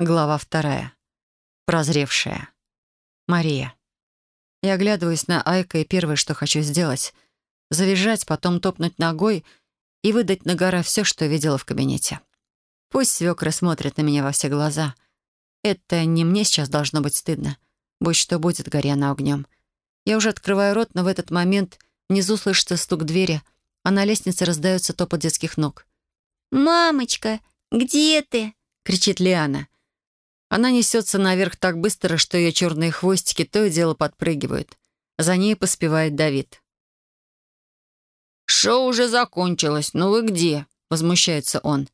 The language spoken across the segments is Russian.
Глава вторая. Прозревшая. Мария. Я оглядываюсь на Айка, и первое, что хочу сделать — завизжать, потом топнуть ногой и выдать на гора все, что видела в кабинете. Пусть свекры смотрят на меня во все глаза. Это не мне сейчас должно быть стыдно. Будь что будет, горя на огнем. Я уже открываю рот, но в этот момент внизу слышится стук двери, а на лестнице раздается топот детских ног. «Мамочка, где ты?» — кричит Лиана. Она несется наверх так быстро, что ее черные хвостики то и дело подпрыгивают. За ней поспевает Давид. «Шоу уже закончилось, но вы где?» — возмущается он.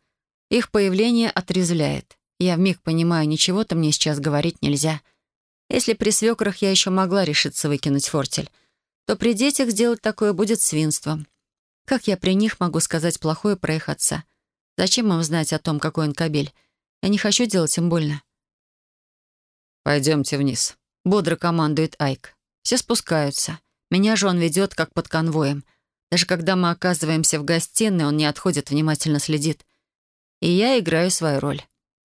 Их появление отрезвляет. Я вмиг понимаю, ничего-то мне сейчас говорить нельзя. Если при свекрах я еще могла решиться выкинуть фортель, то при детях сделать такое будет свинством. Как я при них могу сказать плохое про их отца? Зачем им знать о том, какой он кобель? Я не хочу делать им больно. «Пойдемте вниз», — бодро командует Айк. Все спускаются. Меня же он ведет, как под конвоем. Даже когда мы оказываемся в гостиной, он не отходит, внимательно следит. И я играю свою роль.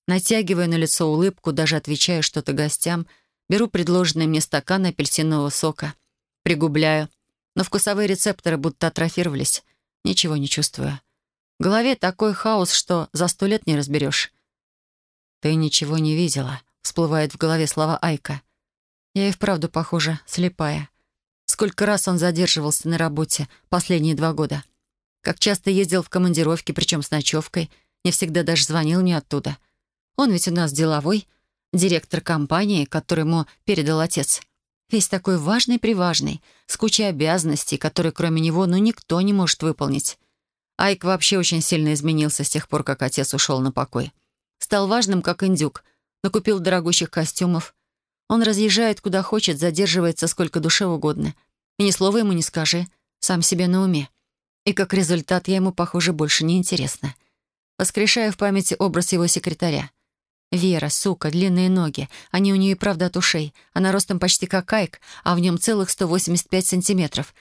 Натягиваю на лицо улыбку, даже отвечаю что-то гостям, беру предложенный мне стакан апельсинового сока, пригубляю. Но вкусовые рецепторы будто атрофировались. Ничего не чувствую. В голове такой хаос, что за сто лет не разберешь. «Ты ничего не видела», всплывают в голове слова Айка. Я и вправду, похожа, слепая. Сколько раз он задерживался на работе последние два года. Как часто ездил в командировки, причем с ночевкой. Не всегда даже звонил мне оттуда. Он ведь у нас деловой, директор компании, который ему передал отец. Весь такой важный-приважный, с кучей обязанностей, которые кроме него ну никто не может выполнить. Айк вообще очень сильно изменился с тех пор, как отец ушел на покой. Стал важным, как индюк, накупил дорогущих костюмов. Он разъезжает куда хочет, задерживается сколько душе угодно. И ни слова ему не скажи, сам себе на уме. И как результат я ему, похоже, больше не интересна. Воскрешаю в памяти образ его секретаря. Вера, сука, длинные ноги. Они у нее и правда от ушей. Она ростом почти как Айк, а в нем целых 185 сантиметров.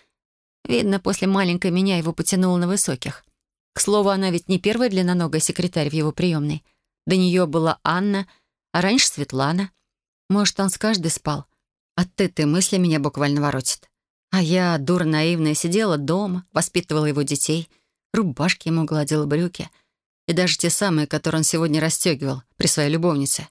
Видно, после маленькой меня его потянуло на высоких. К слову, она ведь не первая длинноногая секретарь в его приемной. До нее была Анна — а раньше Светлана. Может, он с каждой спал. От этой мысли меня буквально воротит. А я, дура наивная, сидела дома, воспитывала его детей, рубашки ему гладила брюки. И даже те самые, которые он сегодня расстегивал при своей любовнице.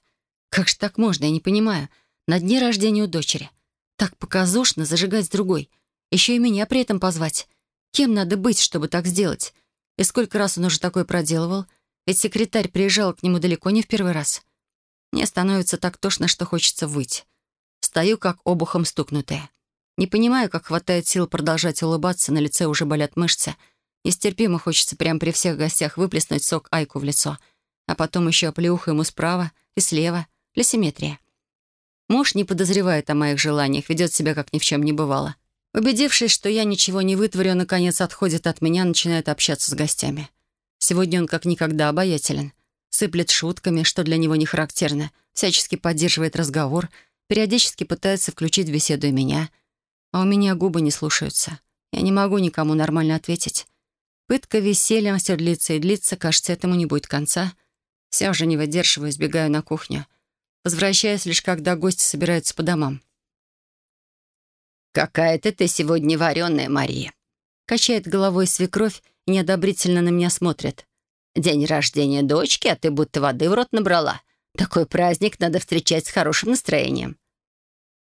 Как же так можно, я не понимаю. На дне рождения у дочери. Так показушно зажигать с другой. Еще и меня при этом позвать. Кем надо быть, чтобы так сделать? И сколько раз он уже такое проделывал? Ведь секретарь приезжал к нему далеко не в первый раз. Мне становится так тошно, что хочется выть. Стою, как обухом стукнутая. Не понимаю, как хватает сил продолжать улыбаться, на лице уже болят мышцы. Нестерпимо хочется прямо при всех гостях выплеснуть сок Айку в лицо, а потом еще оплеуху ему справа и слева, для симметрии. Муж не подозревает о моих желаниях, ведет себя, как ни в чем не бывало. Убедившись, что я ничего не вытворю, наконец отходит от меня, начинает общаться с гостями. Сегодня он как никогда обаятелен сыплет шутками, что для него не характерно, всячески поддерживает разговор, периодически пытается включить в беседу и меня. А у меня губы не слушаются. Я не могу никому нормально ответить. Пытка весельем все длится и длится, кажется, этому не будет конца. Вся уже не выдерживаю, сбегаю на кухню. Возвращаюсь лишь, когда гости собираются по домам. «Какая-то ты сегодня вареная, Мария!» Качает головой свекровь и неодобрительно на меня смотрит. День рождения дочки, а ты будто воды в рот набрала. Такой праздник надо встречать с хорошим настроением».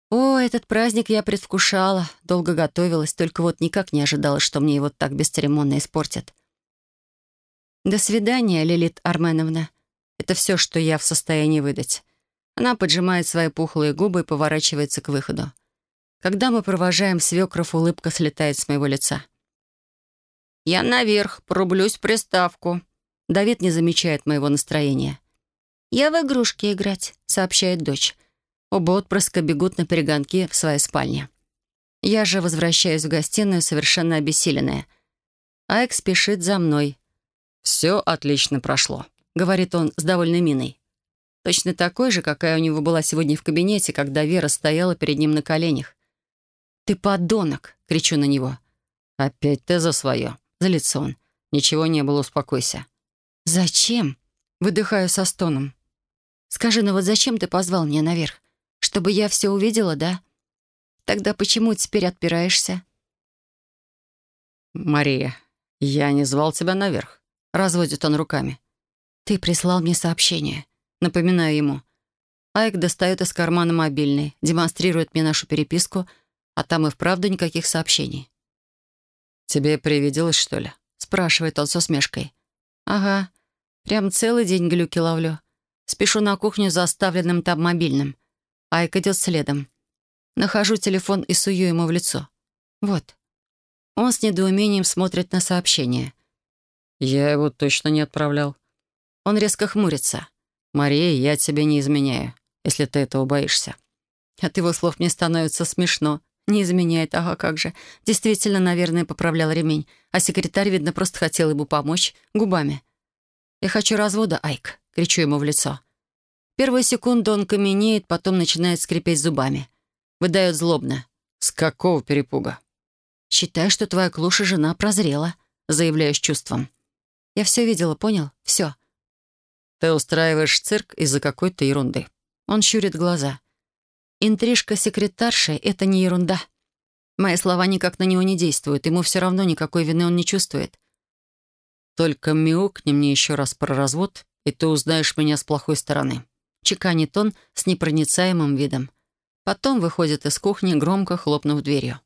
О, этот праздник я предвкушала, долго готовилась, только вот никак не ожидала, что мне его так бесцеремонно испортят. «До свидания, Лилит Арменовна. Это все, что я в состоянии выдать». Она поджимает свои пухлые губы и поворачивается к выходу. Когда мы провожаем свекров, улыбка слетает с моего лица. «Я наверх, порублюсь в приставку», Давид не замечает моего настроения. «Я в игрушки играть», — сообщает дочь. Оба отпрыска бегут на перегонки в своей спальне. Я же возвращаюсь в гостиную, совершенно обессиленная. Айк спешит за мной. «Все отлично прошло», — говорит он с довольной миной. Точно такой же, какая у него была сегодня в кабинете, когда Вера стояла перед ним на коленях. «Ты подонок!» — кричу на него. «Опять ты за свое!» — злится он. «Ничего не было, успокойся». «Зачем?» — выдыхаю со стоном. Скажи, ну вот зачем ты позвал меня наверх? Чтобы я все увидела, да? Тогда почему теперь отпираешься?» «Мария, я не звал тебя наверх», — разводит он руками. «Ты прислал мне сообщение». Напоминаю ему. Айк достает из кармана мобильный, демонстрирует мне нашу переписку, а там и вправду никаких сообщений. «Тебе привиделось, что ли?» — спрашивает он с усмешкой. «Ага, прям целый день глюки ловлю. Спешу на кухню за оставленным там мобильным. Айк идет следом. Нахожу телефон и сую ему в лицо. Вот. Он с недоумением смотрит на сообщение. «Я его точно не отправлял». Он резко хмурится. «Мария, я тебе не изменяю, если ты этого боишься». От его слов мне становится смешно. Не изменяет, ага, как же. Действительно, наверное, поправлял ремень. А секретарь, видно, просто хотел ему помочь губами. «Я хочу развода, Айк», — кричу ему в лицо. Первую секунду он каменеет, потом начинает скрипеть зубами. Выдает злобно. «С какого перепуга?» «Считай, что твоя клуша жена прозрела», — заявляю с чувством. «Я все видела, понял? Все». «Ты устраиваешь цирк из-за какой-то ерунды». Он щурит глаза. «Интрижка секретарши — это не ерунда. Мои слова никак на него не действуют. Ему все равно никакой вины он не чувствует. Только мяукни мне еще раз про развод, и ты узнаешь меня с плохой стороны». Чеканит он с непроницаемым видом. Потом выходит из кухни, громко хлопнув дверью.